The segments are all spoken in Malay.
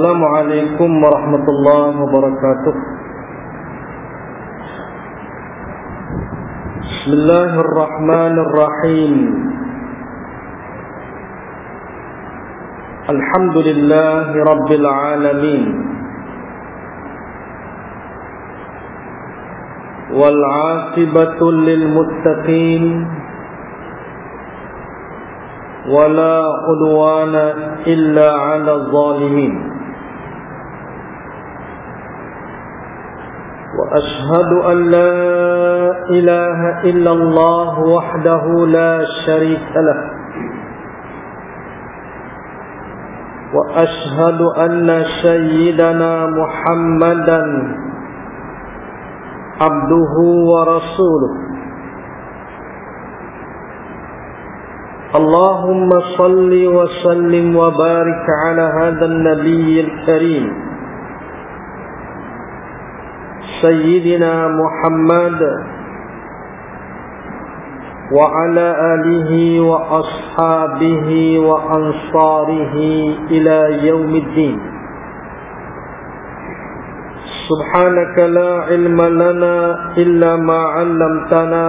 السلام عليكم ورحمة الله وبركاته. بسم الله الرحمن الرحيم. الحمد لله رب العالمين. والعاقبة للمتقين. ولا عدوان إلا على الظالمين. أشهد أن لا إله إلا الله وحده لا شريك له وأشهد أن سيدنا محمدا عبده ورسوله اللهم صل وسلم وبارك على هذا النبي الكريم سيدنا محمد وعلى آله وأصحابه وأنصاره إلى يوم الدين. سبحانك لا علم لنا إلا ما علمتنا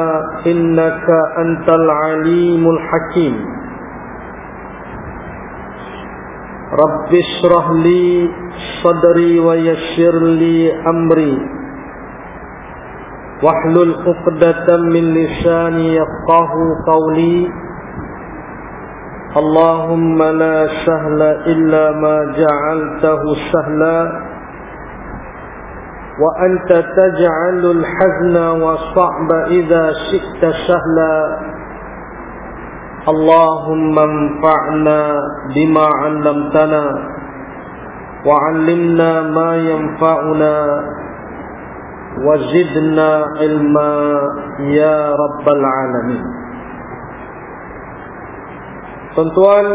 إنك أنت العليم الحكيم. رب اشرح لي صدري ويسر لي أمري. واحلل عقدة من لساني يفقه قولي. اللهم لا سهل إلا ما جعلته سهلا. وأنت تجعل الحزن والصعب إذا شئت سهلا. اللهم انفعنا بما علمتنا. وعلمنا ما ينفعنا. وزدنا علما يا رب العالمين Tuan-tuan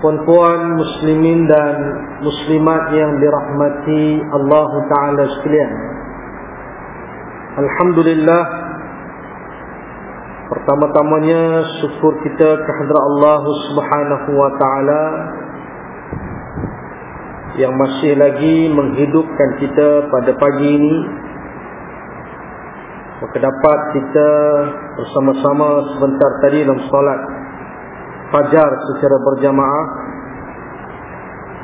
Puan-puan muslimin dan muslimat yang dirahmati Allah Ta'ala sekalian Alhamdulillah Pertama-tamanya syukur kita kehadrat Allah Subhanahu Wa Ta'ala yang masih lagi menghidupkan kita pada pagi ini. Maka dapat kita bersama-sama sebentar tadi dalam solat fajar secara berjamaah.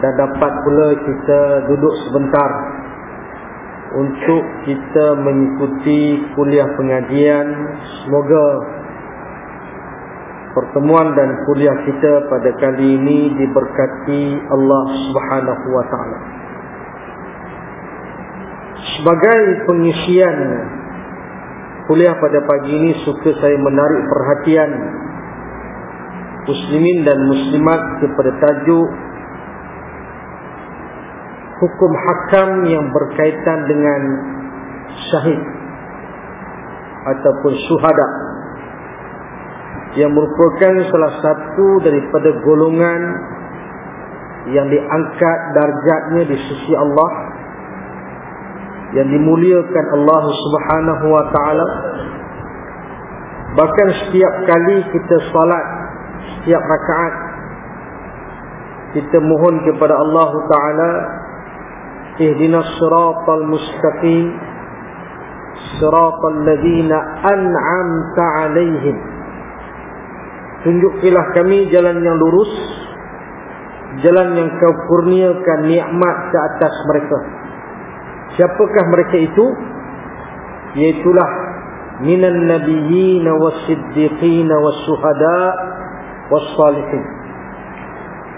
Dan dapat pula kita duduk sebentar untuk kita mengikuti kuliah pengajian. Semoga pertemuan dan kuliah kita pada kali ini diberkati Allah Subhanahu wa taala. Sebagai pengisian kuliah pada pagi ini suka saya menarik perhatian muslimin dan muslimat kepada tajuk hukum hakam yang berkaitan dengan syahid ataupun syuhada yang merupakan salah satu daripada golongan yang diangkat darjatnya di sisi Allah yang dimuliakan Allah Subhanahu wa taala. Bahkan setiap kali kita salat setiap rakaat kita mohon kepada Allah taala ihdinas siratal mustaqim siratal ladzina an'amta 'alaihim Tunjukilah kami jalan yang lurus Jalan yang kau kurniakan nikmat ke atas mereka Siapakah mereka itu? Iaitulah Minan nabiyyin wa siddiqin wa suhada wa salihin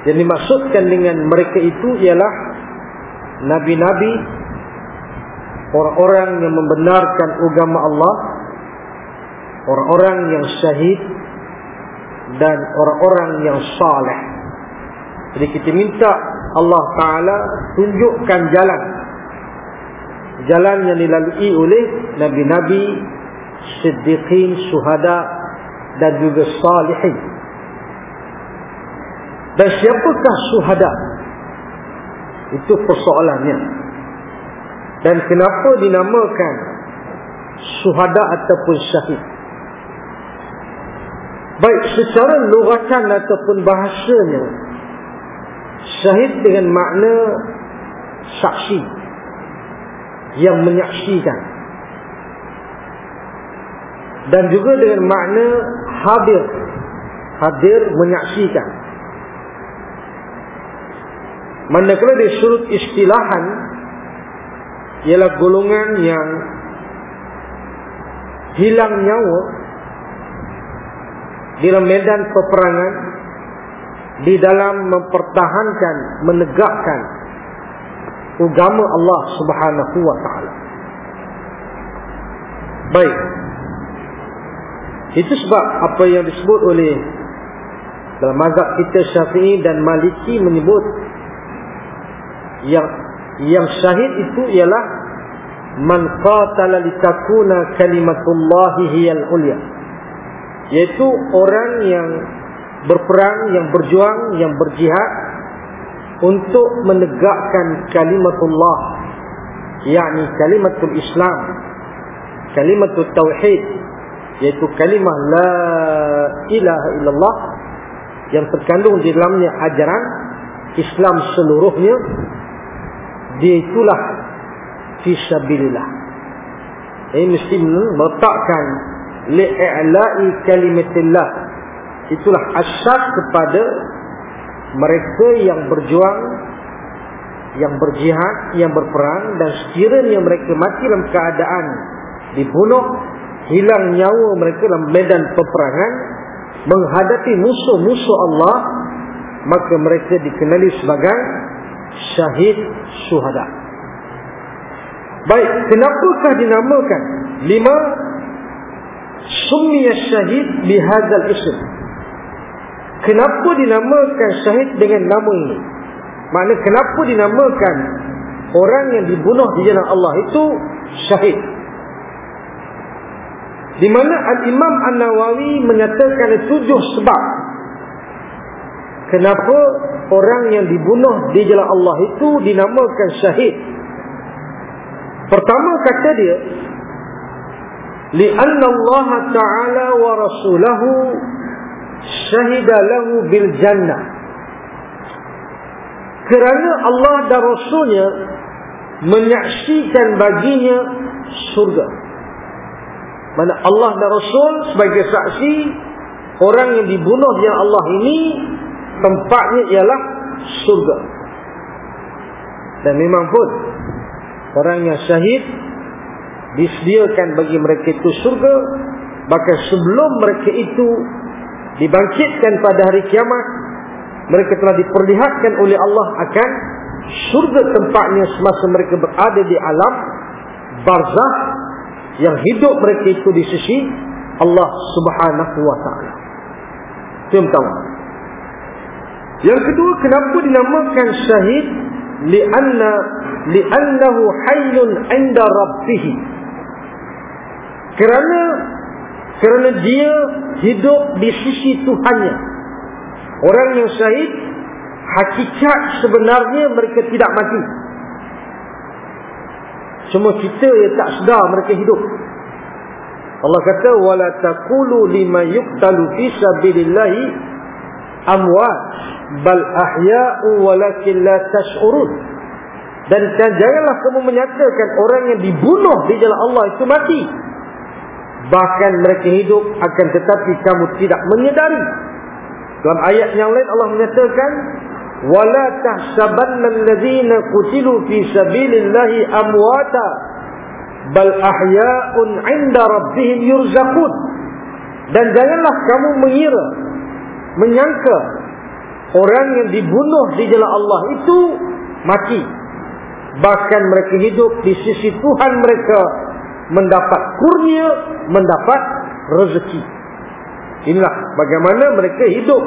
Yang dimaksudkan dengan mereka itu ialah Nabi-nabi Orang-orang yang membenarkan agama Allah Orang-orang yang syahid dan orang-orang yang saleh. Jadi kita minta Allah Ta'ala tunjukkan jalan. Jalan yang dilalui oleh Nabi-Nabi Siddiqin, Suhada dan juga Salihin. Dan siapakah Suhada itu persoalannya. Dan kenapa dinamakan Suhada ataupun Syahid baik secara lugatan ataupun bahasanya Syahid dengan makna saksi yang menyaksikan. Dan juga dengan makna hadir hadir menyaksikan. Manakala di surut istilahan ialah golongan yang hilang nyawa di medan peperangan di dalam mempertahankan menegakkan agama Allah Subhanahu wa taala. Baik. Itu sebab apa yang disebut oleh dalam mazhab kita Syafi'i dan Maliki menyebut yang yang syahid itu ialah man qatala litakuna kalimatullah hiyal ulya. Yaitu orang yang berperang, yang berjuang, yang berjihad untuk menegakkan kalimatullah yakni kalimatul Islam kalimatul tauhid yaitu kalimah la ilaha illallah yang terkandung di dalamnya ajaran Islam seluruhnya dia itulah fisabilillah. Ini mesti meletakkan li'la'i kalimatillah. Itulah asyad kepada mereka yang berjuang yang berjihad yang berperang dan sekiranya mereka mati dalam keadaan dibunuh hilang nyawa mereka dalam medan peperangan menghadapi musuh-musuh Allah maka mereka dikenali sebagai syahid syuhada. Baik kenapakah dinamakan? Lima summiya syahid bihadzal ism Kenapa dinamakan syahid dengan nama ini? Makna kenapa dinamakan orang yang dibunuh di jalan Allah itu syahid? Di mana Al-Imam An-Nawawi menyatakan tujuh sebab kenapa orang yang dibunuh di jalan Allah itu dinamakan syahid. Pertama kata dia, Ta'ala wa Rasulahu syahida lahu bil jannah. Kerana Allah dan Rasulnya menyaksikan baginya surga mana Allah dan Rasul sebagai saksi orang yang dibunuh dengan Allah ini tempatnya ialah surga dan memang pun orang yang syahid disediakan bagi mereka itu surga bahkan sebelum mereka itu dibangkitkan pada hari kiamat mereka telah diperlihatkan oleh Allah akan surga tempatnya semasa mereka berada di alam barzah yang hidup mereka itu di sisi Allah Subhanahu wa taala. Itu yang kedua kenapa dinamakan syahid? Lianna li'annahu hayyun 'inda rabbih. Kerana kerana dia hidup di sisi Tuhannya. Orang yang syahid, hakikat sebenarnya mereka tidak mati. Cuma kita yang tak sedar mereka hidup. Allah kata wala taqulu lima yuqtalu fi sabilillahi amwat bal ahya'u walakin la tash'urun. Dan janganlah kamu menyatakan orang yang dibunuh di jalan Allah itu mati. Bahkan mereka hidup akan tetapi kamu tidak menyedari. Dalam ayat yang lain Allah menyatakan wala tahsabanna alladhina qutilu fi sabilillahi amwata bal ahya'un 'inda rabbihim yurzaqun. Dan janganlah kamu mengira menyangka orang yang dibunuh di jalan Allah itu mati. Bahkan mereka hidup di sisi Tuhan mereka mendapat kurnia, mendapat rezeki. Inilah bagaimana mereka hidup.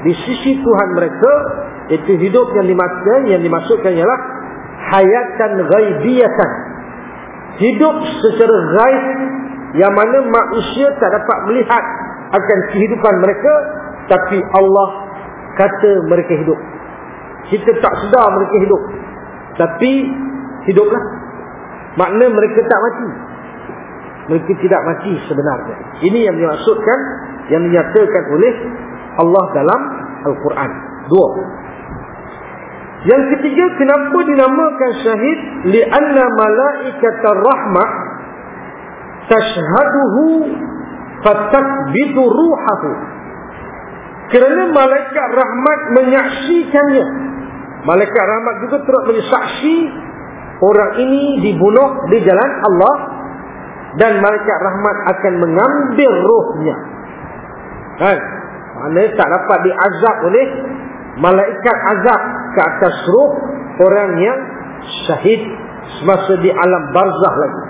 Di sisi Tuhan mereka itu hidup yang dimaksudkan yang dimaksudkan ialah hayatan ghaibiyatan. Hidup secara ghaib yang mana manusia tak dapat melihat akan kehidupan mereka tapi Allah kata mereka hidup. Kita tak sedar mereka hidup tapi hiduplah. Makna mereka tak mati mereka tidak mati sebenarnya. Ini yang dimaksudkan yang dinyatakan oleh Allah dalam Al-Quran. Dua. Yang ketiga kenapa dinamakan syahid? Li'anna malaikatar rahmah tashhaduhu fatakbidu ruhahu. Kerana malaikat rahmat menyaksikannya. Malaikat rahmat juga terus menyaksi orang ini dibunuh di jalan Allah dan malaikat rahmat akan mengambil rohnya kan? Mana tak dapat diazab oleh malaikat azab ke atas roh orang yang syahid semasa di alam barzah lagi.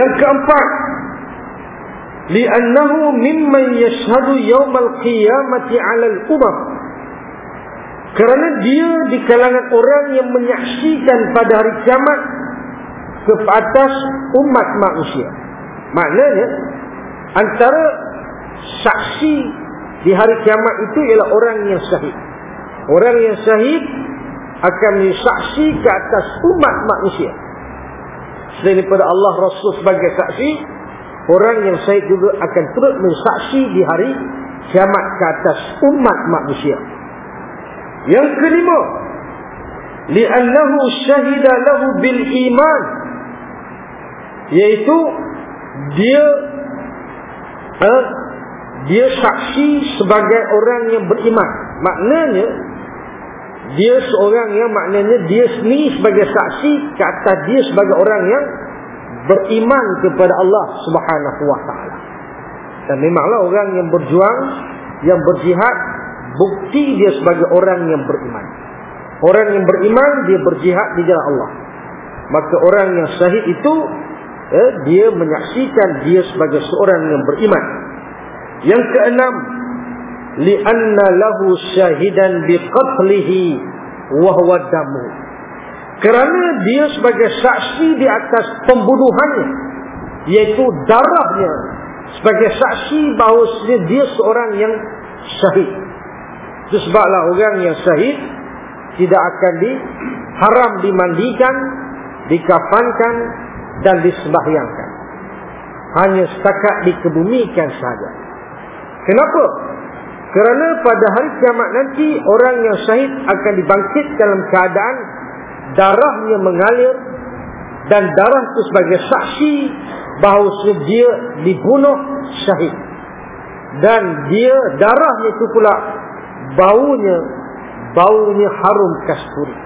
Yang keempat li'annahu mimman yashhadu yawmal qiyamati 'ala al-umam kerana dia di kalangan orang yang menyaksikan pada hari kiamat ke atas umat manusia. Maknanya antara saksi di hari kiamat itu ialah orang yang syahid. Orang yang syahid akan menyaksi ke atas umat manusia. Selain daripada Allah Rasul sebagai saksi orang yang syahid juga akan terus mensaksi di hari kiamat ke atas umat manusia. Yang kelima li'annahu syahida lahu bil iman yaitu dia eh, dia saksi sebagai orang yang beriman maknanya dia seorang yang maknanya dia sendiri sebagai saksi ke atas dia sebagai orang yang beriman kepada Allah Subhanahu wa taala. Dan memanglah orang yang berjuang, yang berjihad bukti dia sebagai orang yang beriman. Orang yang beriman dia berjihad di jalan Allah. Maka orang yang syahid itu eh, dia menyaksikan dia sebagai seorang yang beriman. Yang keenam, li'anna lahu syahidan biqatlihi wa huwa damu kerana dia sebagai saksi di atas pembunuhannya iaitu darahnya sebagai saksi bahawa dia seorang yang syahid itu sebablah orang yang syahid tidak akan diharam dimandikan dikafankan dan disembahyangkan hanya setakat dikebumikan saja kenapa kerana pada hari kiamat nanti orang yang syahid akan dibangkit dalam keadaan darahnya mengalir dan darah itu sebagai saksi bahawa dia dibunuh syahid. Dan dia darahnya itu pula baunya baunya harum kasturi.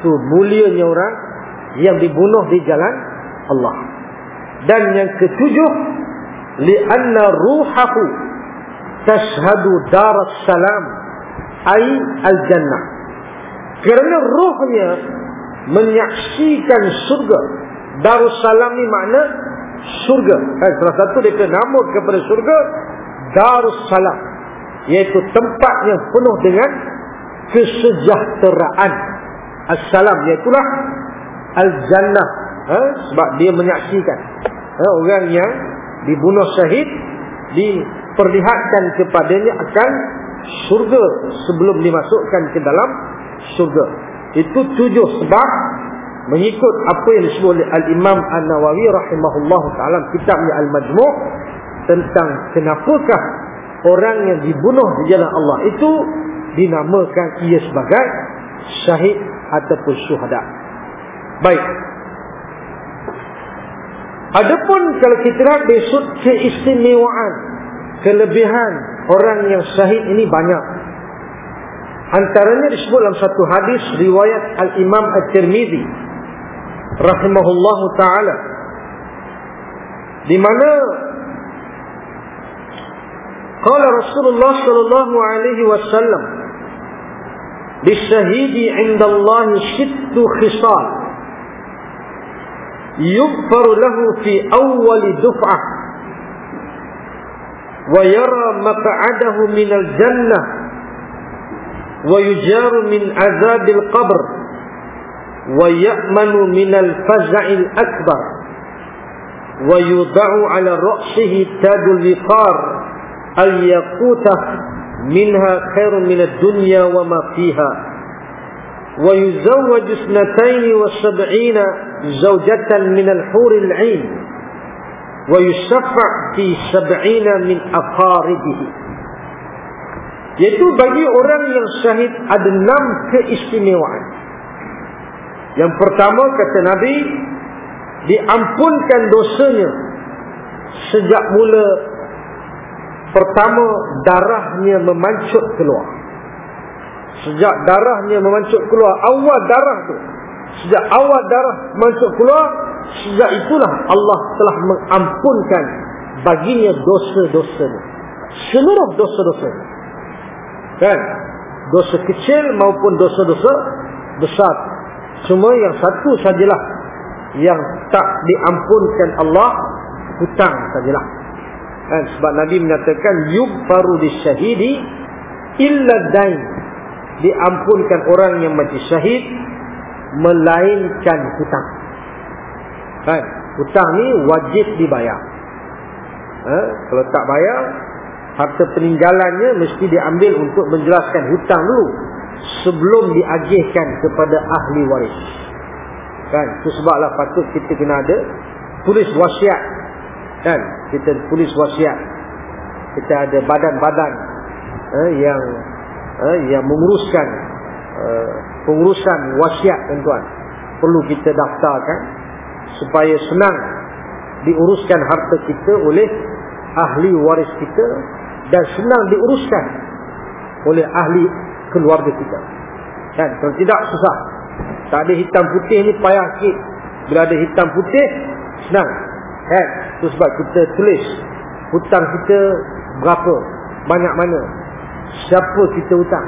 Itu mulianya orang yang dibunuh di jalan Allah. Dan yang ketujuh li'anna ruhahu tashhadu daras salam ay al-jannah kerana rohnya menyaksikan surga darussalam ni makna surga. Eh, salah satu dia nama kepada surga darussalam iaitu tempat yang penuh dengan kesejahteraan. Assalam iaitulah al-jannah eh, sebab dia menyaksikan eh, orang yang dibunuh syahid di diperlihatkan kepadanya akan surga sebelum dimasukkan ke dalam surga. Itu tujuh sebab mengikut apa yang disebut oleh Al-Imam An-Nawawi rahimahullah ta'ala kitabnya Al-Majmu' tentang kenapakah orang yang dibunuh di jalan Allah itu dinamakan ia sebagai syahid ataupun syuhada. Baik. Adapun kalau kita lihat besok keistimewaan kelebihan orang yang syahid ini banyak. Antaranya disebut dalam satu hadis riwayat Al-Imam At-Tirmidhi rahimahullahu taala di mana qala Rasulullah sallallahu alaihi wasallam bisyahidi 'inda Allah sittu khisal يغفر له في أول دفعة ويرى مقعده من الجنة ويجار من عذاب القبر ويأمن من الفزع الأكبر ويوضع على رأسه تاج الوقار الياقوتة منها خير من الدنيا وما فيها. ويزوج اثنتين وسبعين zawjatan min al-hur al-'ain wa yusaffa fi sab'ina min aqaribihi yaitu bagi orang yang syahid ada enam keistimewaan. Yang pertama kata Nabi diampunkan dosanya sejak mula pertama darahnya memancut keluar. Sejak darahnya memancut keluar awal darah tu sejak awal darah memancut keluar Sejak itulah Allah telah mengampunkan baginya dosa-dosanya. Seluruh dosa-dosa. Kan? Dosa kecil maupun dosa-dosa besar. Cuma yang satu sajalah yang tak diampunkan Allah hutang sajalah. Kan? Sebab Nabi menyatakan yubbaru disyahidi illa dain. Diampunkan orang yang mati syahid melainkan hutang. Kan? Hutang ni wajib dibayar. Ha? Kalau tak bayar, harta peninggalannya mesti diambil untuk menjelaskan hutang dulu sebelum diagihkan kepada ahli waris. Kan? Itu sebablah patut kita kena ada tulis wasiat. Kan? Kita tulis wasiat. Kita ada badan-badan eh, yang eh, yang menguruskan eh, pengurusan wasiat tuan-tuan. Perlu kita daftarkan supaya senang diuruskan harta kita oleh ahli waris kita dan senang diuruskan oleh ahli keluarga kita. Kan? Kalau tidak susah. Tak ada hitam putih ni payah sikit. Bila ada hitam putih senang. Kan? Itu sebab kita tulis hutang kita berapa, banyak mana, siapa kita hutang.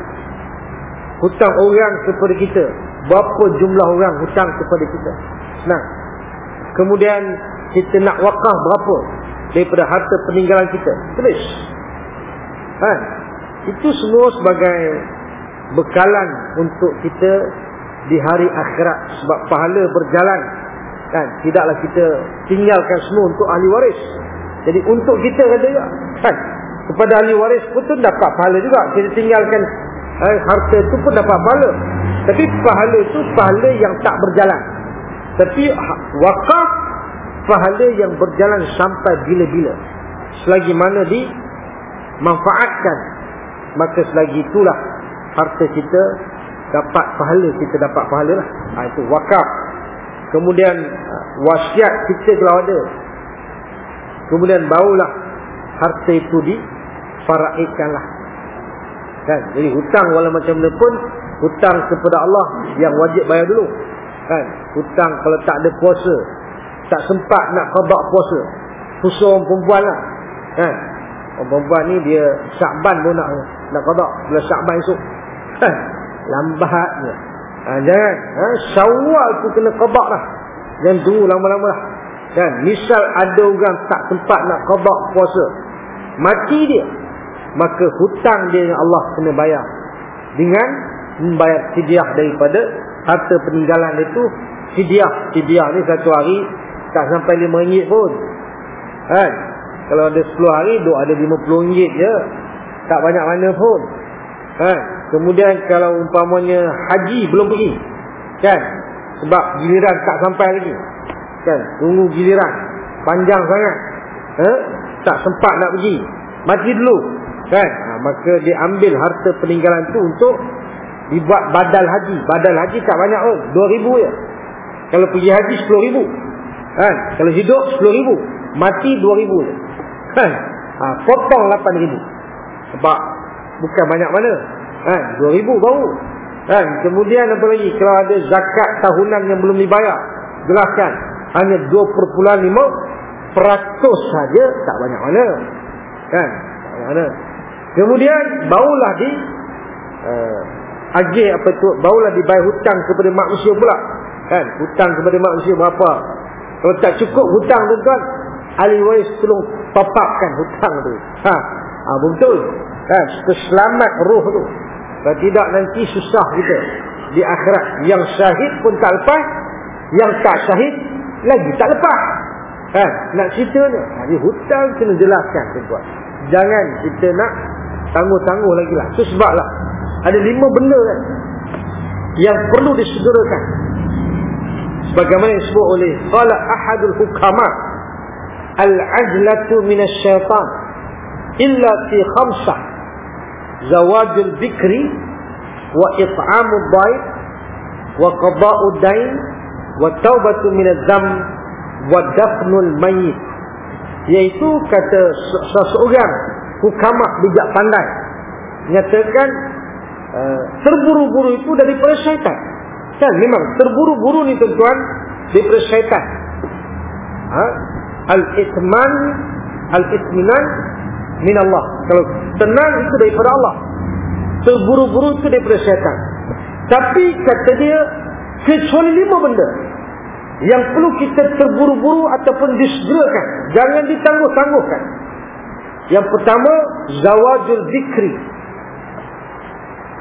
Hutang orang kepada kita, berapa jumlah orang hutang kepada kita. Senang. Kemudian kita nak wakaf berapa daripada harta peninggalan kita. Tulis. Ha? Itu semua sebagai bekalan untuk kita di hari akhirat sebab pahala berjalan kan tidaklah kita tinggalkan semua untuk ahli waris jadi untuk kita kata juga kan kepada ahli waris pun tu dapat pahala juga kita tinggalkan eh, harta tu pun dapat pahala tapi pahala itu pahala yang tak berjalan tapi wakaf pahala yang berjalan sampai bila-bila. Selagi mana dimanfaatkan. Maka selagi itulah harta kita dapat pahala. Kita dapat pahala lah. Ha, itu wakaf. Kemudian wasiat kita kalau ada. Kemudian barulah harta itu difaraidkanlah. Kan? Jadi hutang walau macam mana pun. Hutang kepada Allah yang wajib bayar dulu. Kan? Hutang kalau tak ada puasa tak sempat nak qada puasa. Khusus orang perempuan lah. Kan? Orang perempuan ni dia syakban pun nak nak qada bila syakban esok. Kan? Lambat je. Ha, jangan. Ha, syawal tu kena qada lah. Jangan tunggu lama-lama lah. Kan? Misal ada orang tak sempat nak qada puasa mati dia maka hutang dia yang Allah kena bayar. Dengan membayar fidyah daripada harta peninggalan itu fidyah fidyah ni satu hari tak sampai lima ringgit pun. Kan? Kalau ada sepuluh hari duk ada lima puluh ringgit je. Tak banyak mana pun. Kan? Kemudian kalau umpamanya haji belum pergi. Kan? Sebab giliran tak sampai lagi. Kan? Tunggu giliran. Panjang sangat. Ha? tak sempat nak pergi. Mati dulu kan ha, maka dia ambil harta peninggalan tu untuk dibuat badal haji. Badal haji tak banyak pun. Dua ribu je. Kalau pergi haji sepuluh ribu. Kan? Kalau hidup sepuluh ribu. Mati dua ribu je. Kan? Ha, potong lapan ribu. Sebab bukan banyak mana. Kan? Dua ribu baru. Kan? Kemudian apa lagi? Kalau ada zakat tahunan yang belum dibayar. Jelaskan. Hanya 2.5 peratus saja tak banyak mana. Kan? Tak banyak mana. Kemudian barulah di uh, agih apa tu barulah dibayar hutang kepada manusia pula kan hutang kepada manusia berapa kalau tak cukup hutang tu kan ahli waris tolong papapkan hutang tu. Ha, ha betul. Kan, selamat roh tu. Dan tidak nanti susah kita di akhirat. Yang syahid pun tak lepas, yang tak syahid lagi tak lepas. Kan, nak cerita ni. Jadi hutang kena jelaskan tuan. Jangan kita nak tangguh-tangguh lagi lah. Itu sebablah ada lima benda kan yang perlu disegerakan. Sebagaimana disebut oleh qala ahadul hukama al-ajlatu min asy-syaitan illa fi khamsah zawajul bikri wa it'amud dhaif wa qada'ud dain wa taubatu min adh-dham wa dafnul mayyit iaitu kata seseorang hukama bijak pandai. Nyatakan uh, terburu-buru itu daripada syaitan. Kan memang terburu-buru ni tuan-tuan daripada syaitan. Ha? al-itman al-itminan min Allah. Kalau tenang itu daripada Allah. Terburu-buru itu daripada syaitan. Tapi kata dia kecuali lima benda. Yang perlu kita terburu-buru ataupun disegerakan. Jangan ditangguh-tangguhkan yang pertama zawajul zikri.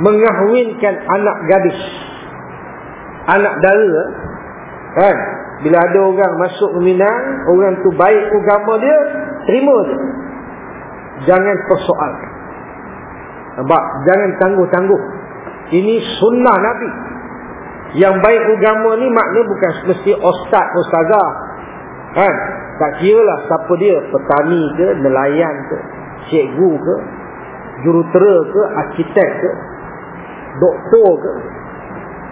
Mengahwinkan anak gadis. Anak dara. Kan? Bila ada orang masuk meminang orang tu baik agama dia terima je jangan persoalkan. Nampak? Jangan tangguh-tangguh. Ini sunnah nabi. Yang baik agama ni maknanya bukan mesti ustaz ustazah. Kan tak kira lah siapa dia? Petani ke? Nelayan ke? Cikgu ke? Jurutera ke? Arkitek ke? Doktor ke?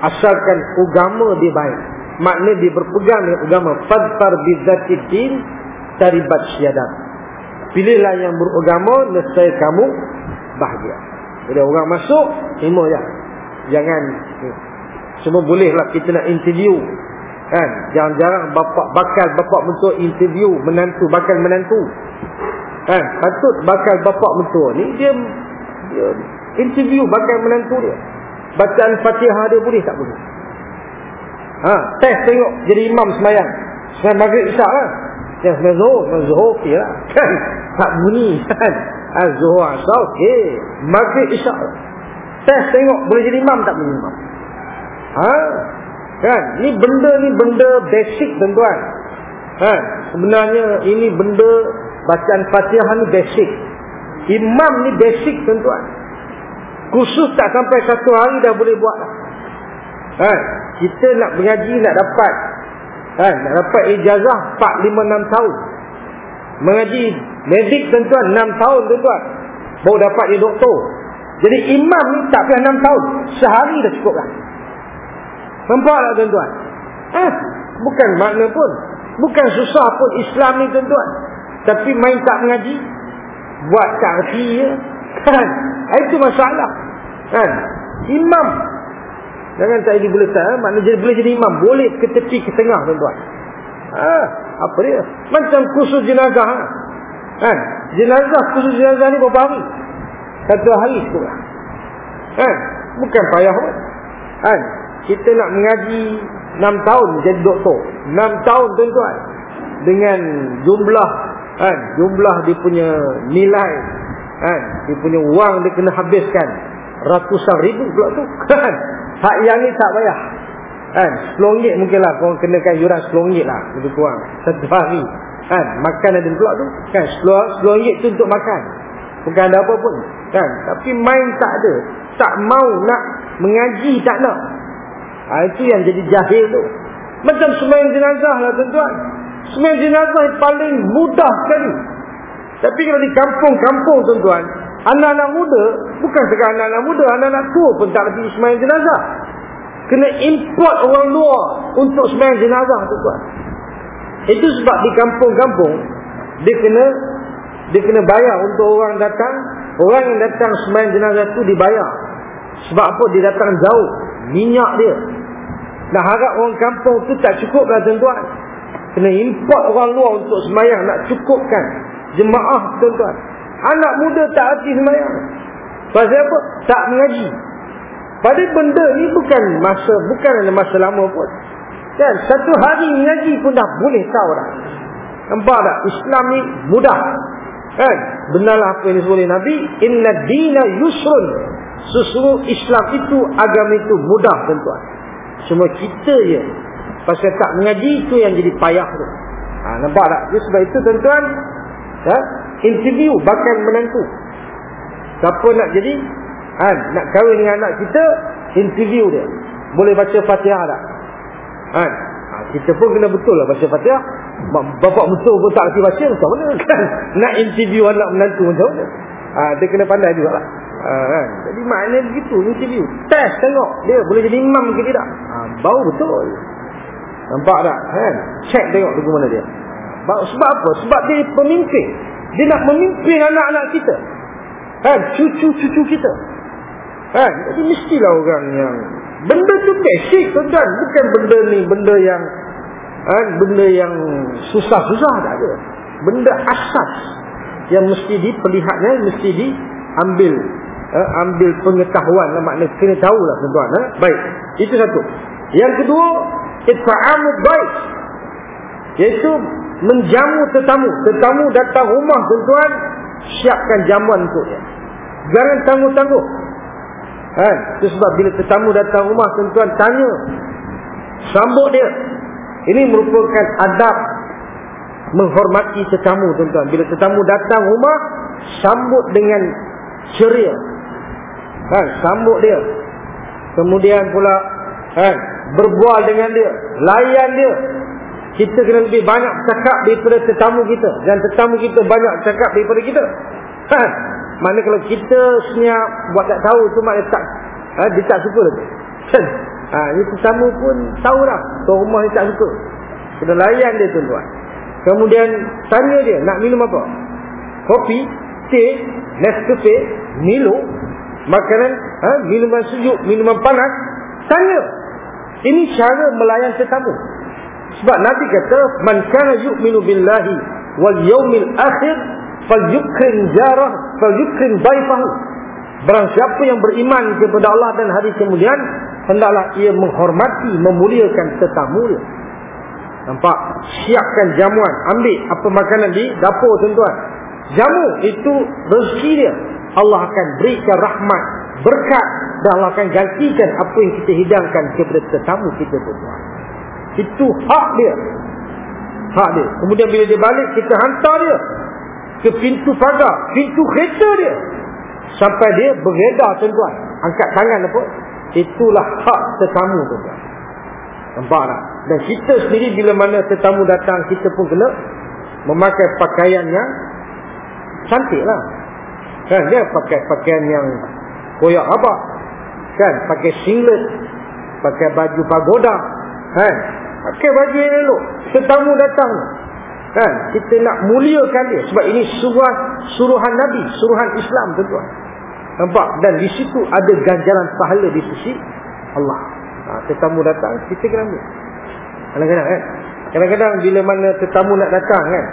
Asalkan agama dia baik. Makna dia berpegang dengan agama. Fadfar bizzatiddin taribat syadat pilihlah yang beragama nescaya kamu bahagia. Bila orang masuk terima ya jangan semua bolehlah kita nak interview kan jarang-jarang bapak bakal bapak mentua interview menantu bakal menantu kan patut bakal bapak mentua ni dia, dia interview bakal menantu dia bacaan Fatihah dia boleh tak boleh? Ha, test tengok jadi imam semayang. Semayang maghrib isyak lah. Yang semayang zuhur, semayang zuhur okey lah. Kan? Tak bunyi kan? Ha, zuhur asal okey. Maghrib isyak lah. Test tengok boleh jadi imam tak boleh imam? Ha? Kan? Ni benda ni benda basic tuan-tuan. Ha? Sebenarnya ini benda bacaan Fatihah ni basic. Imam ni basic tuan-tuan. Khusus tak sampai satu hari dah boleh buat lah. Ha, kita nak mengaji nak dapat ha, nak dapat ijazah 4 5 6 tahun. Mengaji medik tuan-tuan 6 tahun tuan-tuan. Baru dapat dia doktor. Jadi imam ni tak payah 6 tahun. Sehari dah cukup lah. Nampak tak tuan-tuan? Ha, bukan makna pun. Bukan susah pun Islam ni tuan-tuan. Tapi main tak mengaji. Buat arti je. Kan? Itu masalah. Kan? Imam. Jangan tak jadi boleh tak. Eh? Maknanya boleh jadi imam. Boleh ke tepi ke tengah tuan-tuan. Ha, apa dia? Macam khusus jenazah. Ha? Kan? Jenazah khusus jenazah ni berapa hari? Satu hari sekolah. Kan? Bukan payah pun. Kan? Kita nak mengaji 6 tahun jadi doktor. 6 tahun tuan-tuan. Dengan jumlah kan? jumlah dia punya nilai kan dia punya wang dia kena habiskan. Ratusan ribu pula tu kan. Hak yang ni tak payah. Kan 10 ringgit mungkin lah korang kenakan yuran 10 ringgit lah lebih kurang. Satu hari kan makan ada pula tu. Kan 10, 10 ringgit tu untuk makan. Bukan ada apa pun kan. Tapi main tak ada. Tak mau nak mengaji tak nak ha, itu yang jadi jahil tu macam semayang jenazah lah tuan-tuan semayang jenazah paling mudah sekali tapi kalau di kampung-kampung tuan-tuan, anak-anak muda, bukan sekadar anak-anak muda, anak-anak tua pun tak pergi semayang jenazah. Kena import orang luar untuk semayang jenazah tuan-tuan. Itu sebab di kampung-kampung, dia kena dia kena bayar untuk orang datang, orang yang datang semayang jenazah tu dibayar. Sebab apa? Dia datang jauh. Minyak dia. Nak harap orang kampung tu tak cukup lah tuan-tuan. Kena import orang luar untuk semayang, nak cukupkan jemaah tuan-tuan. Anak muda tak hati semayang. Pasal apa? Tak mengaji. Pada benda ni bukan masa, bukan masa lama pun. Kan? Satu hari mengaji pun dah boleh tahu dah. Nampak tak? Islam ni mudah. Kan? Benarlah apa yang disebut Nabi. Inna dina yusrun. Sesungguh Islam itu, agama itu mudah tuan-tuan. Cuma kita je. Pasal tak mengaji itu yang jadi payah tu. Ha, nampak tak? Jadi sebab itu tuan-tuan. Ha? Interview bahkan menentu. Siapa nak jadi? Ha, nak kahwin dengan anak kita. Interview dia. Boleh baca fatihah tak? Ha? ha, kita pun kena betul lah baca fatihah. Bapak betul pun tak kerti baca. Macam mana kan? Nak interview anak menantu macam mana? Ha, dia kena pandai juga lah. Ha, kan? Jadi maknanya begitu interview. Test tengok dia boleh jadi imam ke tidak. Ha, bau betul. Nampak tak? Kan? Check tengok ke mana dia. Sebab apa? Sebab dia pemimpin. Dia nak memimpin anak-anak kita. Kan? Cucu-cucu kita. Kan? Jadi mestilah orang yang Benda tu basic tuan Bukan benda ni benda yang eh, Benda yang susah-susah tak ada Benda asas Yang mesti diperlihatnya Mesti diambil eh, Ambil pengetahuan lah Maknanya kena tahulah tuan-tuan eh. Baik, itu satu Yang kedua Itfa'amud baik Iaitu menjamu tetamu Tetamu datang rumah tuan-tuan Siapkan jamuan untuk dia Jangan tangguh-tangguh Kan? Itu sebab bila tetamu datang rumah tuan-tuan tanya. Sambut dia. Ini merupakan adab menghormati tetamu tuan-tuan. Bila tetamu datang rumah sambut dengan ceria. Kan? Sambut dia. Kemudian pula kan? berbual dengan dia, layan dia. Kita kena lebih banyak cakap daripada tetamu kita dan tetamu kita banyak cakap daripada kita. Kan? Mana kalau kita senyap buat tak tahu tu maknanya tak ha, dia tak suka tu. Kan? Ha, ini tetamu pun tahu lah. Tuan rumah ni tak suka. Kena layan dia tuan-tuan. Kemudian tanya dia nak minum apa? Kopi, teh, Nescafe, Milo, makanan, ha, minuman sejuk, minuman panas. Tanya. Ini cara melayan tetamu. Sebab Nabi kata, "Man kana yu'minu billahi wal yawmil akhir falyukrim jarah falyukrim daifahu barang siapa yang beriman kepada Allah dan hari kemudian hendaklah ia menghormati memuliakan tetamu nampak siapkan jamuan ambil apa makanan di dapur tuan-tuan jamu itu rezeki dia Allah akan berikan rahmat berkat dan Allah akan gantikan apa yang kita hidangkan kepada tetamu kita tuan-tuan itu hak dia hak dia kemudian bila dia balik kita hantar dia ke pintu pagar, pintu kereta dia. Sampai dia beredar tuan-tuan. Angkat tangan apa? Itulah hak tetamu tuan-tuan. Nampak tak? Dan kita sendiri bila mana tetamu datang, kita pun kena memakai pakaian yang cantik lah. Kan? Dia pakai pakaian yang koyak apa? Kan? Pakai singlet. Pakai baju pagoda. Kan? Pakai baju yang elok. Tetamu datang. Kan? Kita nak muliakan dia. Sebab ini suruhan, suruhan Nabi. Suruhan Islam tuan-tuan. Nampak? Dan di situ ada ganjaran pahala di sisi Allah. Ha, tetamu datang, kita kena ambil. Kadang-kadang kan? Kadang-kadang bila mana tetamu nak datang kan?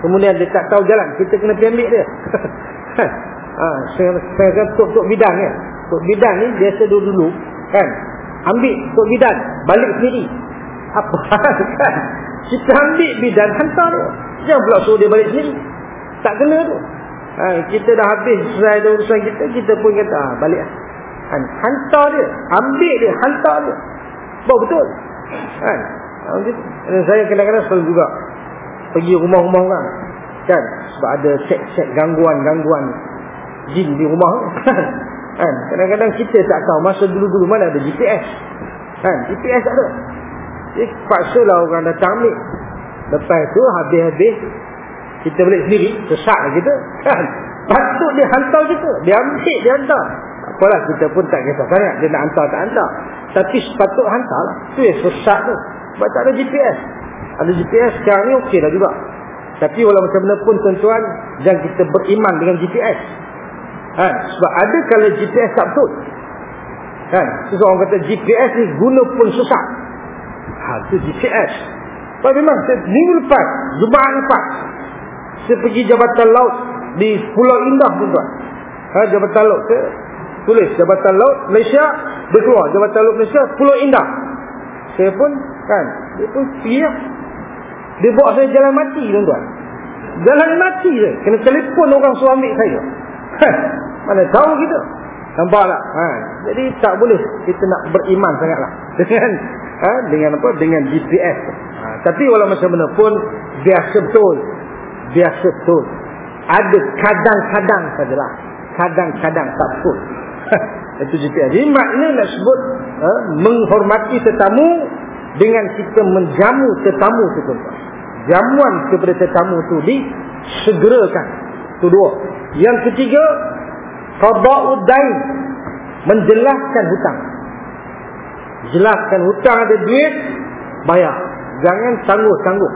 Kemudian dia tak tahu jalan. Kita kena pergi ambil dia. ha, saya kata tok-tok bidang kan? Tok bidang ni biasa dulu-dulu. Kan? Ambil tok bidang. Balik sendiri. Apa? kan? Kita ambil bidan hantar. Jangan pula suruh dia balik sini. Tak kena tu. Ha, kita dah habis selesai urusan kita, kita pun kata, ha, balik. Ha, hantar dia. Ambil dia, hantar dia. Bawa betul. Ha, Dan saya kadang-kadang selalu juga pergi rumah-rumah orang. Kan? Sebab ada cek-cek gangguan-gangguan jin di rumah. Kan? Kadang-kadang kita tak tahu masa dulu-dulu mana ada GPS. Kan? GPS tak ada. Jadi paksalah orang datang ambil. Lepas tu habis-habis kita balik sendiri, sesat lah kita. Kan? Patut dia hantar kita. Dia ambil, dia hantar. Apalah kita pun tak kisah sangat. Dia nak hantar, tak hantar. Tapi sepatut hantar lah. Itu yang sesat tu. Sebab tak ada GPS. Ada GPS sekarang ni okey lah juga. Tapi walau macam mana pun tuan-tuan, jangan kita beriman dengan GPS. Kan? Sebab ada kalau GPS tak betul. Kan? Seseorang kata GPS ni guna pun susah. Ha, itu GPS. Sebab memang minggu lepas, Jumaat lepas, saya pergi Jabatan Laut di Pulau Indah tuan-tuan. Ha, Jabatan Laut. Saya tulis Jabatan Laut Malaysia, dia keluar. Jabatan Laut Malaysia, Pulau Indah. Saya pun, kan, dia pun pergi lah. Dia bawa saya jalan mati tuan-tuan. Jalan mati je. Kena telefon orang suami saya. Mana tahu kita. Nampak tak? Ha. Jadi tak boleh kita nak beriman sangatlah. Dengan ha? dengan apa? Dengan GPS. Ha. Tapi walau macam mana pun biasa betul. Biasa betul. Ada kadang-kadang sajalah. Kadang-kadang tak betul. Itu GPS. Jadi maknanya nak sebut ha? menghormati tetamu dengan kita menjamu tetamu itu tuan Jamuan kepada tetamu itu disegerakan. Itu dua. Yang ketiga, qada'udain menjelaskan hutang. Jelaskan hutang ada duit, bayar. Jangan tangguh-tangguh.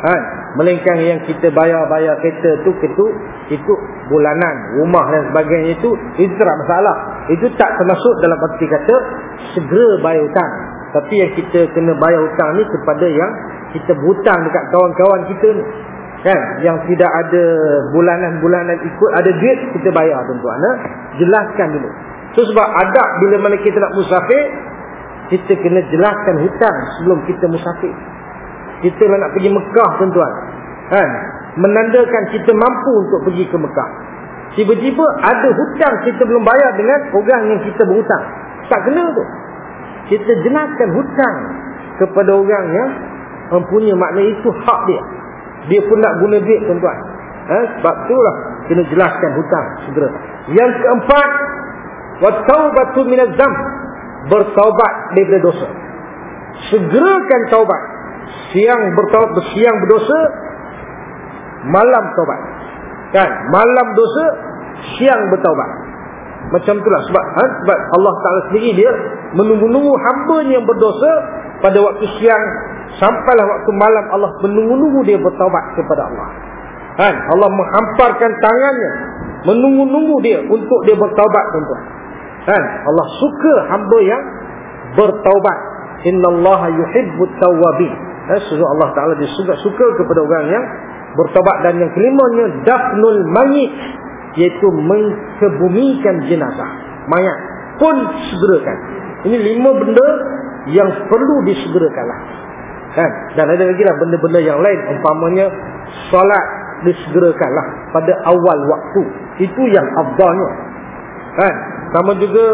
Ha, melainkan yang kita bayar-bayar kereta tu itu itu bulanan, rumah dan sebagainya itu itu tak masalah. Itu tak termasuk dalam arti kata segera bayar hutang. Tapi yang kita kena bayar hutang ni kepada yang kita berhutang dekat kawan-kawan kita ni. Kan? Yang tidak ada bulanan-bulanan ikut ada duit kita bayar tuan-tuan. Ha? Jelaskan dulu. So sebab adab bila mana kita nak musafir kita kena jelaskan hutang sebelum kita musafir. Kita nak pergi Mekah tuan-tuan. Kan? Menandakan kita mampu untuk pergi ke Mekah. Tiba-tiba ada hutang kita belum bayar dengan orang yang kita berhutang. Tak kena tu kita jelaskan hutang kepada orang yang mempunyai makna itu hak dia. Dia pun nak guna duit tuan-tuan. Eh, sebab itulah kena jelaskan hutang segera. Yang keempat wataubatu minazam bertaubat daripada dosa. Segerakan taubat. Siang bertaubat siang berdosa malam taubat. Kan? Malam dosa siang bertaubat. Macam itulah sebab ha? sebab Allah Taala sendiri dia menunggu-nunggu hamba yang berdosa pada waktu siang sampailah waktu malam Allah menunggu-nunggu dia bertaubat kepada Allah. Kan? Allah menghamparkan tangannya menunggu-nunggu dia untuk dia bertaubat tuan-tuan. Kan? Allah suka hamba yang bertaubat. Innallaha yuhibbut tawwabin. Eh, Sesuatu Allah Taala dia suka kepada orang yang bertaubat dan yang kelimanya dafnul mayit iaitu mengkebumikan jenazah mayat pun segerakan ini lima benda yang perlu disegerakanlah kan dan ada lagi lah benda-benda yang lain umpamanya solat disegerakanlah pada awal waktu itu yang afdalnya kan sama juga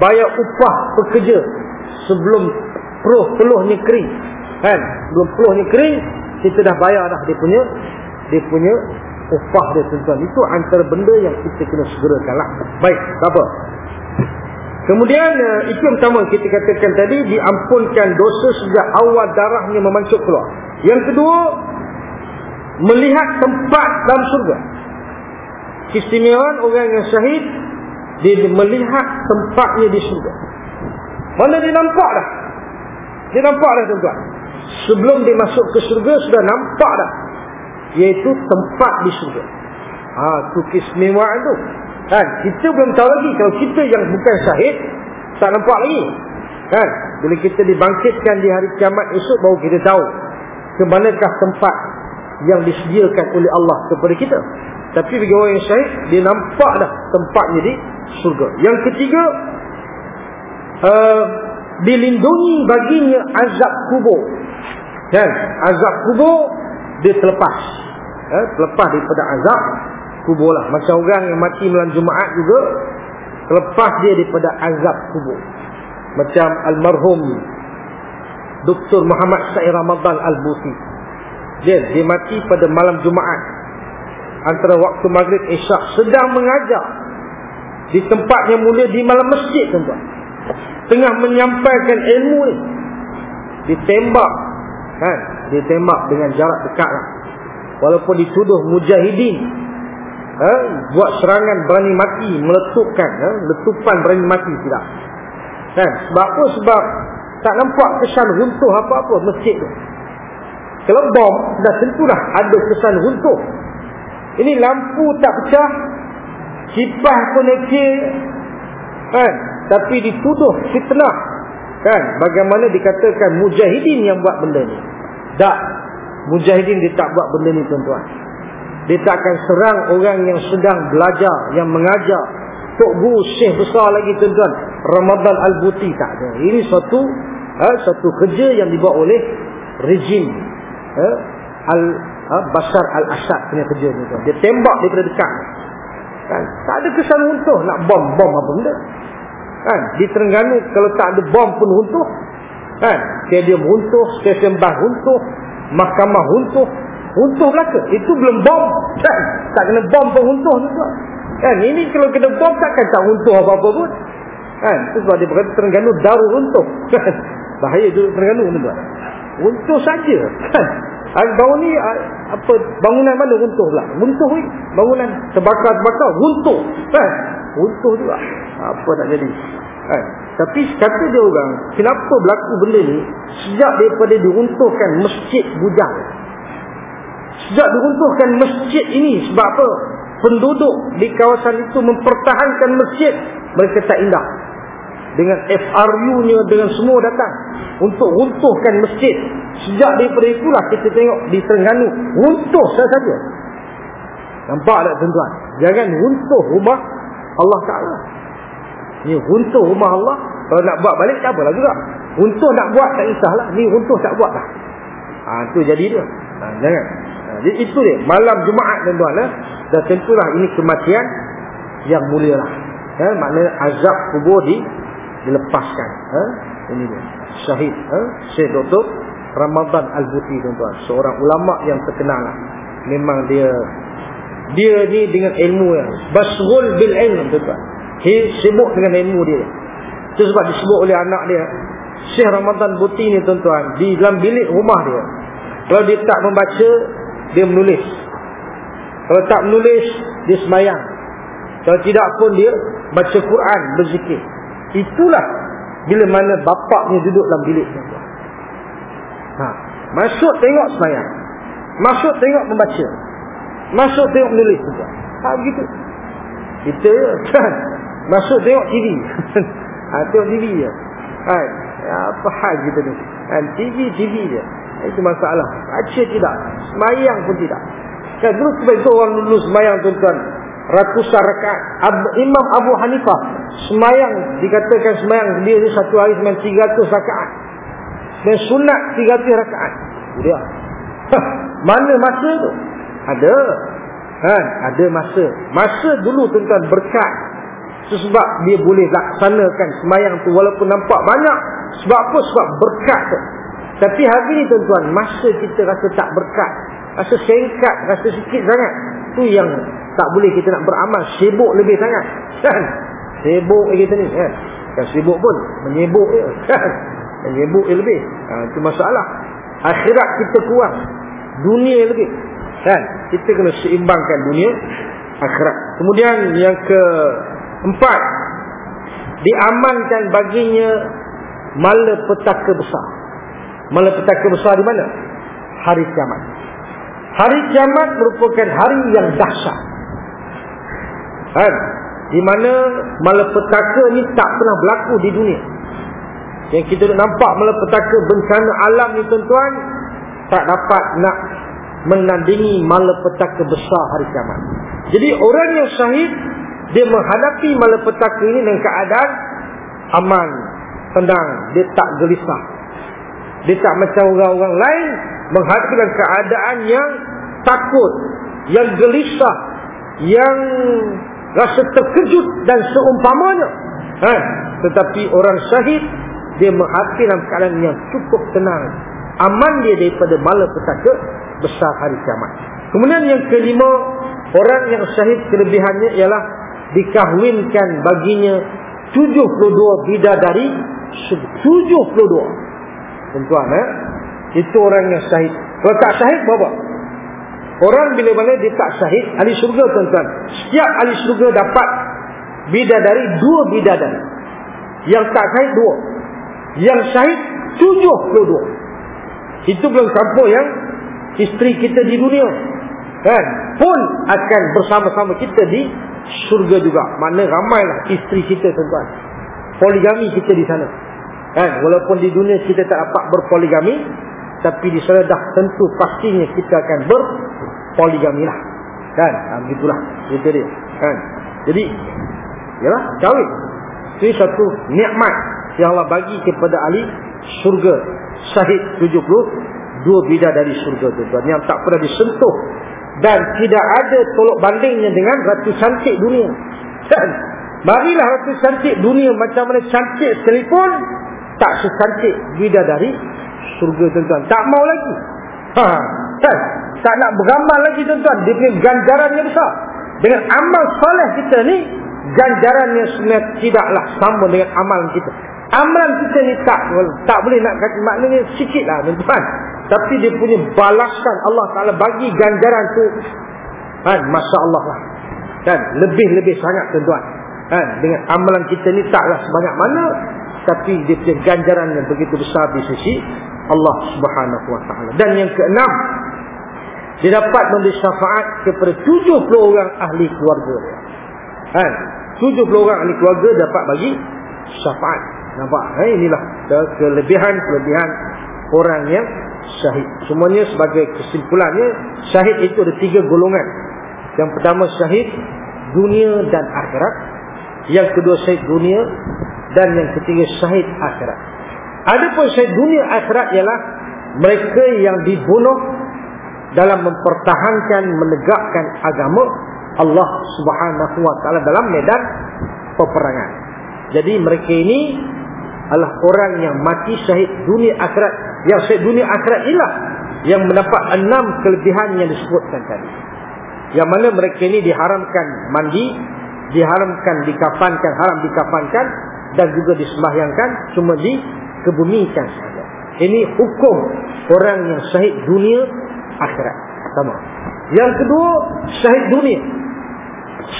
bayar upah pekerja sebelum peluh peluhnya kering kan sebelum peluhnya kering kita dah bayar dah dia punya dia punya upah dia tuan-tuan. Itu antara benda yang kita kena segerakan lah. Baik, apa? Kemudian eh, itu yang pertama kita katakan tadi diampunkan dosa sejak awal darahnya memancuk keluar. Yang kedua melihat tempat dalam surga. Keistimewaan orang yang syahid dia melihat tempatnya di surga. Mana dia nampak dah? Dia nampak dah tuan-tuan. Sebelum dia masuk ke surga sudah nampak dah Iaitu tempat di surga. Ha, tu keistimewaan tu. Kan? Kita belum tahu lagi. Kalau kita yang bukan syahid, tak nampak lagi. Kan? Bila kita dibangkitkan di hari kiamat esok, baru kita tahu. Ke manakah tempat yang disediakan oleh Allah kepada kita. Tapi bagi orang yang syahid, dia nampak dah tempatnya di surga. Yang ketiga, uh, dilindungi baginya azab kubur. Kan? Azab kubur, dia terlepas eh, terlepas daripada azab kubur lah. Macam orang yang mati malam Jumaat juga terlepas dia daripada azab kubur. Macam almarhum Dr. Muhammad Syed Ramadan Al-Buti dia, dia mati pada malam Jumaat. Antara waktu maghrib isyak sedang mengajar. Di tempat yang mulia di malam masjid tuan-tuan. Tengah menyampaikan ilmu ni. Ditembak. Kan? Dia tembak dengan jarak dekat lah. walaupun dituduh mujahidin ha? buat serangan berani mati meletupkan ha? letupan berani mati tidak kan sebab apa sebab tak nampak kesan runtuh apa-apa masjid tu kalau bom dah tentulah ada kesan runtuh ini lampu tak pecah kipas pun ekil kan tapi dituduh fitnah kan bagaimana dikatakan mujahidin yang buat benda ni tak. Mujahidin dia tak buat benda ni tuan-tuan. Dia tak akan serang orang yang sedang belajar, yang mengajar. Tok Guru Syekh besar lagi tuan-tuan. Ramadan Al-Buti tak ada. Ini satu ha, satu kerja yang dibuat oleh rejim eh, al uh, Bashar al-Assad punya kerja ni tuan. Dia tembak daripada dekat. Kan? Tak ada kesan runtuh nak bom bom apa benda. Kan? Di Terengganu kalau tak ada bom pun runtuh. Kan? Stadium runtuh, stesen bas runtuh, mahkamah runtuh, runtuh belaka. Itu belum bom. Kan? Tak kena bom pun runtuh tuan. Kan? Ini kalau kena bom takkan tak runtuh apa-apa pun. Kan? Itu sebab dia berkata Terengganu daru runtuh. Kan? Bahaya tu Terengganu tuan. Runtuh saja. Kan? Baru ni apa bangunan mana runtuh pula? Runtuh ni. Bangunan terbakar-terbakar runtuh. Kan? Runtuh juga. Apa tak jadi? Kan? Tapi kata dia orang, kenapa berlaku benda ni sejak daripada diruntuhkan masjid bujang. Sejak diruntuhkan masjid ini sebab apa? Penduduk di kawasan itu mempertahankan masjid mereka tak indah dengan FRU-nya dengan semua datang untuk runtuhkan masjid. Sejak daripada itulah kita tengok di Terengganu runtuh saja. Nampak tak tuan-tuan? Jangan runtuh rumah Allah Taala. Ni runtuh rumah Allah, kalau nak buat balik tak apalah juga. Runtuh nak buat tak kisahlah. Ni runtuh tak buat dah. Ha tu jadi dia. Ha, jangan. Ha, jadi itu dia. Malam Jumaat tuan-tuan eh. Dan tentulah ini kematian yang mulialah. Ya, maknanya azab kubur di dilepaskan ha? ini dia syahid ha? Syekh Dr. Ramadan Al-Buti tuan-tuan seorang ulama yang terkenal lah. memang dia dia ni dengan ilmu yang basghul bil ilm tuan-tuan sibuk dengan ilmu dia itu sebab disebut oleh anak dia Syekh Ramadan Buti ni tuan-tuan di dalam bilik rumah dia kalau dia tak membaca dia menulis kalau tak menulis dia semayang kalau tidak pun dia baca Quran berzikir Itulah bila mana bapaknya duduk dalam bilik Ha. Masuk tengok semayang. Masuk tengok membaca. Masuk tengok menulis juga. Ha begitu. Kita kan masuk tengok TV. ha tengok TV je. Ha apa hal kita ni? Kan TV TV je. Itu masalah. Baca tidak. Semayang pun tidak. Kan dulu sebagai orang dulu semayang tuan-tuan. Ratusan rakaat. Imam Abu Hanifah semayang. Dikatakan semayang dia ni satu hari semayang 300 rakaat. Dan sunat 300 rakaat. Dia. Mana masa tu? Ada. Kan ada masa. Masa dulu tuan-tuan berkat. Sebab dia boleh laksanakan semayang tu walaupun nampak banyak. Sebab apa? Sebab berkat tu tapi hari ni tuan-tuan masa kita rasa tak berkat rasa singkat rasa sikit sangat tu yang tak boleh kita nak beramal sibuk lebih sangat. Kan? Sibuk kita ni kan? Kan sibuk pun menyibuk je kan? Menyibuk je lebih. Ha, itu masalah. Akhirat kita kurang dunia lebih. Kan? Kita kena seimbangkan dunia akhirat. Kemudian yang ke empat diamankan baginya malapetaka besar malapetaka besar di mana hari kiamat hari kiamat merupakan hari yang dahsyat Kan? Di mana malapetaka ni tak pernah berlaku di dunia. Yang kita nampak malapetaka bencana alam ni tuan-tuan. Tak dapat nak menandingi malapetaka besar hari kiamat. Jadi orang yang syahid. Dia menghadapi malapetaka ini dengan keadaan aman. Tenang. Dia tak gelisah. Dia tak macam orang-orang lain. Menghadapi keadaan yang takut. Yang gelisah. Yang rasa terkejut dan seumpamanya. Ha? Tetapi orang syahid, dia menghati dalam keadaan yang cukup tenang. Aman dia daripada malapetaka besar hari kiamat. Kemudian yang kelima, orang yang syahid kelebihannya ialah dikahwinkan baginya 72 bidadari 72. Tuan-tuan, eh? itu orang yang syahid. Kalau tak syahid, berapa? Orang bila mana dia tak syahid Ahli syurga tuan-tuan. Setiap ahli syurga dapat Bidadari Dua bidadari. Yang tak syahid dua. Yang syahid Tujuh puluh dua. Itu belum campur yang Isteri kita di dunia. Kan? Pun akan bersama-sama kita di Syurga juga. Mana ramailah isteri kita tuan-tuan. Poligami kita di sana kan Walaupun di dunia kita tak dapat berpoligami tapi di sana dah tentu pastinya kita akan berpoligami lah. Kan? Ha, begitulah. Itu dia. Kan? Jadi, yalah, kahwin. Ini satu nikmat yang Allah bagi kepada ahli syurga. Syahid 72 dua bidadari surga tuan-tuan yang tak pernah disentuh dan tidak ada tolok bandingnya dengan ratu cantik dunia dan marilah ratu cantik dunia macam mana cantik sekalipun tak secantik bidadari surga tuan-tuan. Tak mau lagi. Ha kan? Tak nak beramal lagi tuan-tuan. Dia punya ganjarannya besar. Dengan amal soleh kita ni ganjarannya sebenarnya tidaklah sama dengan amalan kita. Amalan kita ni tak tak boleh nak kata maknanya sikit lah tuan-tuan. Tapi dia punya balasan Allah Ta'ala bagi ganjaran tu kan? Masya Allah lah. Kan? Lebih-lebih sangat tuan-tuan. Kan? Dengan amalan kita ni taklah sebanyak mana tapi dia punya ganjaran yang begitu besar di sisi Allah Subhanahu Wa Ta'ala dan yang keenam dia dapat memberi syafaat kepada 70 orang ahli keluarga kan 70 orang ahli keluarga dapat bagi syafaat nampak eh, inilah kelebihan-kelebihan orang yang syahid. Semuanya sebagai kesimpulannya, syahid itu ada tiga golongan. Yang pertama syahid dunia dan akhirat. Yang kedua syahid dunia dan yang ketiga syahid akhirat. Adapun syahid dunia akhirat ialah mereka yang dibunuh dalam mempertahankan menegakkan agama Allah Subhanahu wa taala dalam medan peperangan. Jadi mereka ini adalah orang yang mati syahid dunia akhirat yang syahid dunia akhirat inilah yang mendapat enam kelebihan yang disebutkan tadi yang mana mereka ini diharamkan mandi diharamkan dikafankan haram dikafankan dan juga disembahyangkan cuma dikebumikan saja ini hukum orang yang syahid dunia akhirat sama yang kedua syahid dunia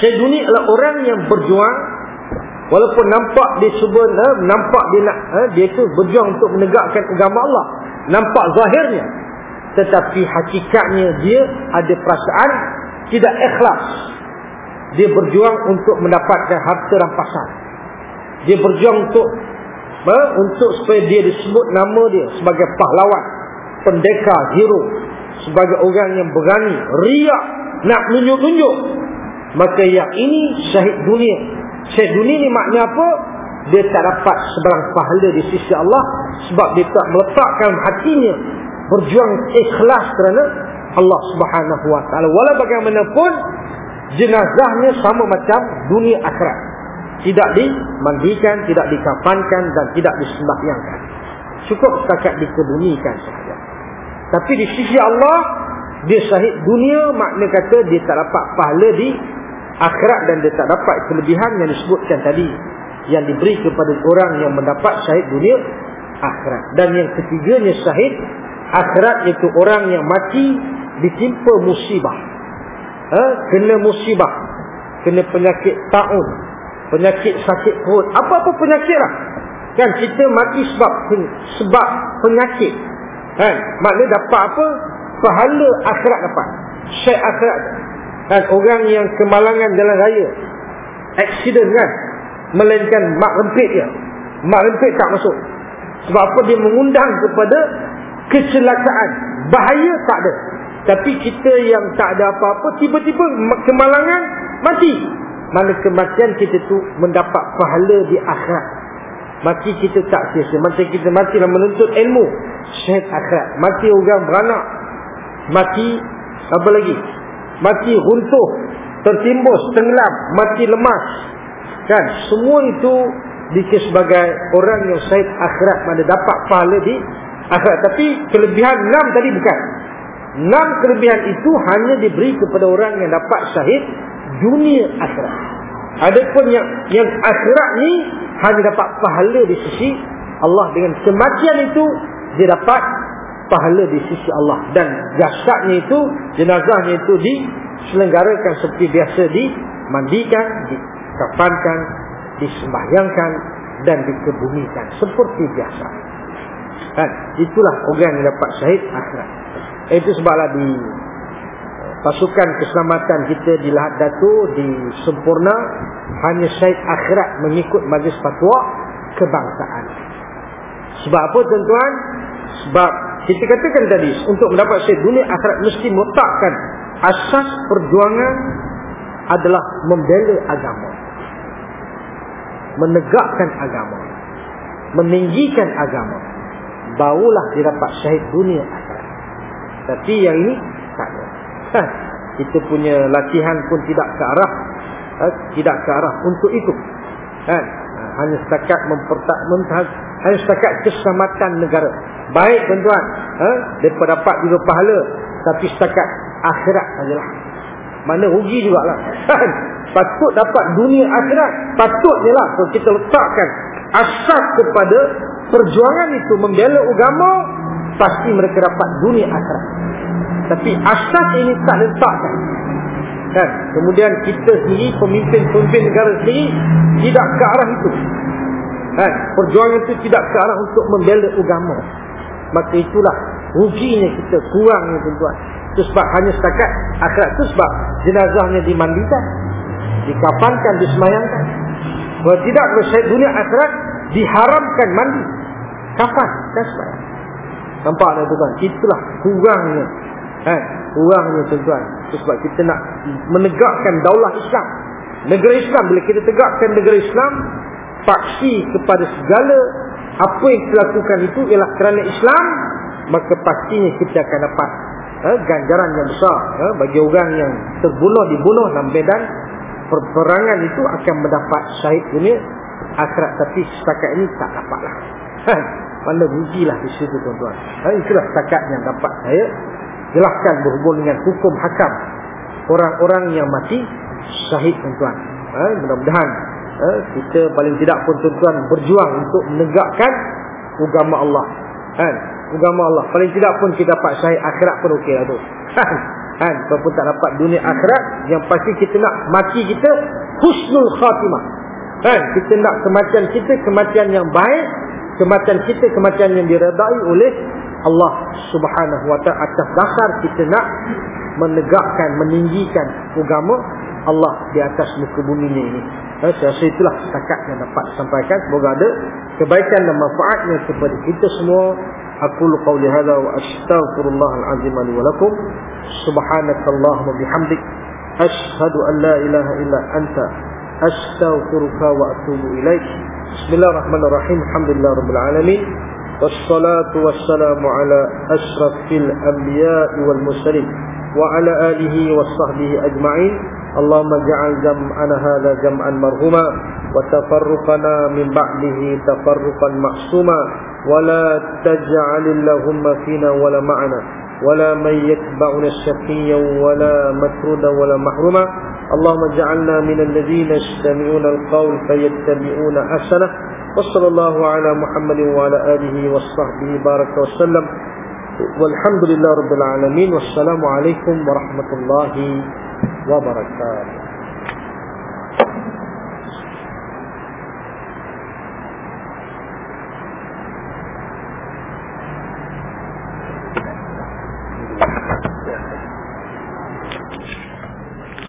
syahid dunia adalah orang yang berjuang Walaupun nampak dia cuba eh, nampak dia nak eh, dia tu berjuang untuk menegakkan agama Allah. Nampak zahirnya. Tetapi hakikatnya dia ada perasaan tidak ikhlas. Dia berjuang untuk mendapatkan harta rampasan. Dia berjuang untuk eh, untuk supaya dia disebut nama dia sebagai pahlawan, pendekar, hero, sebagai orang yang berani, riak, nak tunjuk-tunjuk. Maka yang ini syahid dunia Syed dunia ni makna apa? Dia tak dapat sebarang pahala di sisi Allah sebab dia tak meletakkan hatinya berjuang ikhlas kerana Allah Subhanahu wa taala. Walau bagaimanapun jenazahnya sama macam dunia akhirat. Tidak dimandikan, tidak dikafankan dan tidak disembahyangkan. Cukup setakat dikebumikan sahaja. Tapi di sisi Allah dia syahid dunia makna kata dia tak dapat pahala di akhirat dan dia tak dapat kelebihan yang disebutkan tadi yang diberi kepada orang yang mendapat syahid dunia akhirat dan yang ketiganya syahid akhirat iaitu orang yang mati ditimpa musibah ha? kena musibah kena penyakit taun penyakit sakit perut. Apa-apa penyakit lah. Kan kita mati sebab sebab penyakit. Kan? Maknanya dapat apa? Pahala akhirat dapat. Syahid akhirat. Kan? Orang yang kemalangan jalan raya. Accident kan? Melainkan mak rempit dia. Mak rempit tak masuk. Sebab apa? Dia mengundang kepada kecelakaan. Bahaya tak ada. Tapi kita yang tak ada apa-apa tiba-tiba kemalangan mati mana kematian kita tu mendapat pahala di akhirat mati kita tak sia-sia macam kita mati dalam menuntut ilmu syahid akhirat mati orang beranak mati apa lagi mati runtuh, tertimbus, tenggelam, mati lemas. Kan? Semua itu dikira sebagai orang yang syahid akhirat mana dapat pahala di akhirat. Tapi kelebihan enam tadi bukan. Enam kelebihan itu hanya diberi kepada orang yang dapat syahid dunia akhirat. Adapun yang yang akhirat ni hanya dapat pahala di sisi Allah. Dengan kematian itu dia dapat pahala di sisi Allah. Dan jasadnya itu jenazahnya itu diselenggarakan seperti biasa dimandikan dikafankan disembahyangkan dan dikebumikan. Seperti biasa. Kan itulah orang yang dapat syahid akhirat. Itu sebablah di pasukan keselamatan kita di Lahad Datu di Sempurna hanya syahid akhirat mengikut majlis fatwa kebangsaan sebab apa tuan-tuan sebab kita katakan tadi untuk mendapat syed dunia akhirat mesti meletakkan asas perjuangan adalah membela agama. Menegakkan agama. Meninggikan agama. Barulah dia dapat syahid dunia akhirat. Tapi yang ini. Ha, kita punya latihan pun tidak ke arah ha, tidak ke arah untuk itu. Ha, hanya setakat mempertak hanya setakat keselamatan negara. Baik tuan-tuan, ha, depa dapat juga pahala tapi setakat akhirat sajalah. Mana rugi jugalah. Kan? Patut dapat dunia akhirat. Patutnya lah kalau kita letakkan asas kepada perjuangan itu membela agama pasti mereka dapat dunia akhirat. Tapi asas ini tak letakkan. Kan? Kemudian kita sendiri pemimpin-pemimpin negara sendiri tidak ke arah itu. Kan? Perjuangan itu tidak ke arah untuk membela agama. Maka itulah ruginya kita kurangnya tuan-tuan. Itu sebab hanya setakat akhirat itu sebab jenazahnya dimandikan, dikapankan, disemayangkan. Kalau tidak bersyait dunia akhirat diharamkan mandi, kapan dan semayang. Nampak tak tuan-tuan? Itulah kurangnya. Eh, kurangnya tuan-tuan. Sebab kita nak menegakkan daulah Islam. Negara Islam, bila kita tegakkan negara Islam, paksi kepada segala apa yang kita lakukan itu ialah kerana Islam, maka pastinya kita akan dapat eh, ganjaran yang besar eh, bagi orang yang terbunuh dibunuh dalam medan perperangan itu akan mendapat syahid dunia akhirat tapi setakat ini tak dapatlah ha, mana rugilah di situ tuan-tuan ha, itulah setakat yang dapat saya jelaskan berhubung dengan hukum hakam orang-orang yang mati syahid tuan-tuan ha, mudah-mudahan ha, kita paling tidak pun tuan-tuan berjuang untuk menegakkan agama Allah ha, agama Allah. Paling tidak pun kita dapat syahid akhirat pun okey lah tu. Kan? Walaupun tak dapat dunia akhirat, yang pasti kita nak mati kita husnul khatimah. Kan? Kita nak kematian kita kematian yang baik, kematian kita kematian yang diredai oleh Allah subhanahu wa ta'ala atas dasar kita nak menegakkan, meninggikan agama Allah di atas muka bumi ini. Eh, saya rasa itulah setakat yang dapat sampaikan. Semoga ada kebaikan dan manfaatnya kepada kita semua. Aku lukau lihada wa astagfirullah al-azim alihi walakum. Subhanakallahumma bihamdik. Ashadu an la ilaha illa anta. Astaghfiruka wa atubu ilaih. Bismillahirrahmanirrahim. Alhamdulillah rabbil alamin. الحمد لله رب العالمين والصلاة والسلام على أشرف الأنبياء والمرسلين وعلى آله وصحبه أجمعين اللهم اجعل جمعنا هذا جمعا مرهما وتفرقنا من بعده تفرقا معصوما ولا تجعل اللهم فينا ولا معنا ولا من يتبعنا الشقيا ولا مكرودا ولا محروما. اللهم اجعلنا من الذين يستمعون القول فيتبعون أحسنه. وصلى الله على محمد وعلى آله وصحبه بارك وسلم. والحمد لله رب العالمين. والسلام عليكم ورحمة الله وبركاته.